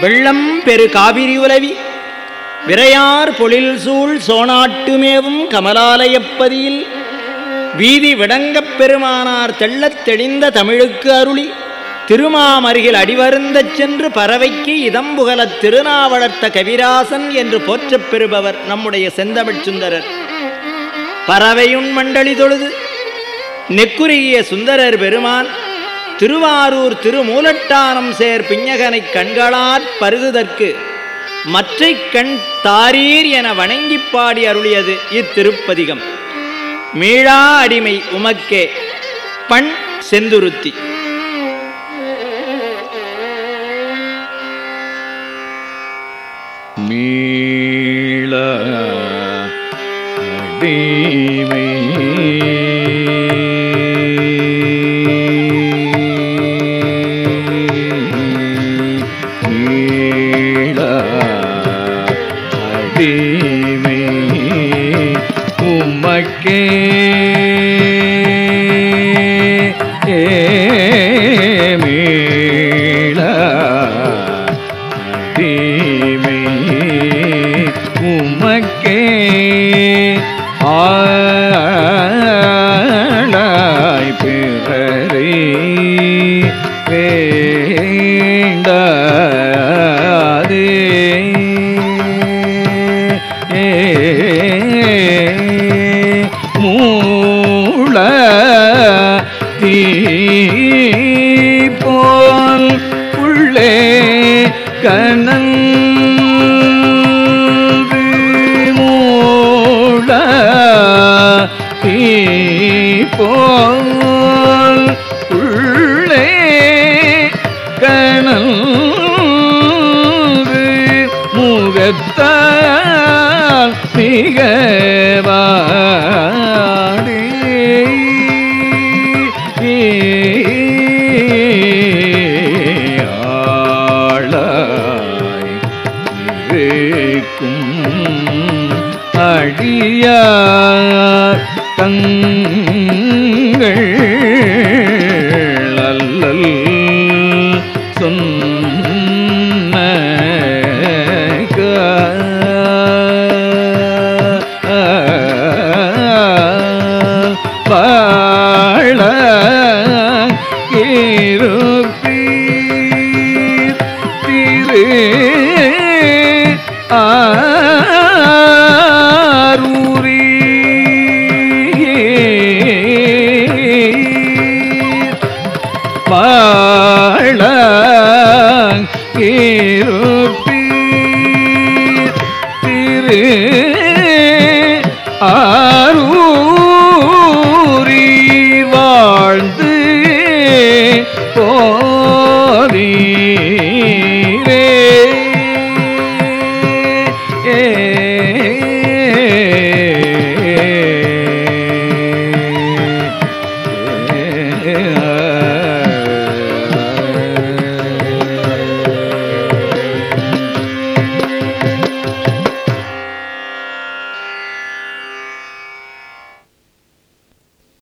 வெள்ளம் பெரு காவிரி உலவி விரையார் பொழில் சூழ் சோனாட்டுமேவும் கமலாலயப்பதியில் வீதி விடங்கப் பெருமானார் தெள்ளத் தெளிந்த தமிழுக்கு அருளி திருமாமருகில் அடிவருந்தச் சென்று பறவைக்கு இதம்புகலத் திருநாவளர்த்த கவிராசன் என்று போற்றப் பெறுபவர் நம்முடைய செந்தமிழ் சுந்தரர். பறவையுண் மண்டலி தொழுது நெக்குருகிய சுந்தரர் பெருமான் திருவாரூர் திருமூலட்டானம் சேர் பிஞகனைக் கண்களாற் பருகுதற்கு மற்றை கண் தாரீர் என வணங்கிப் பாடி அருளியது இத்திருப்பதிகம். மீளா அடிமை உமக்கே பண் செந்துருத்தி. மீள மீள அடிமை உமக்கே. மீள அடிமை உமக்கே. ஆளாய் போல் உள்ளே கணன் மூள தீபோல் உள்ளே கணல் முகத்தால் இருக்கும் அடியார் தங்கள் அல்லல் சொன்ன வாழ வாழ இருப்பி திரு ஆரூரி வாழ்ந்து போரீரே ஏ.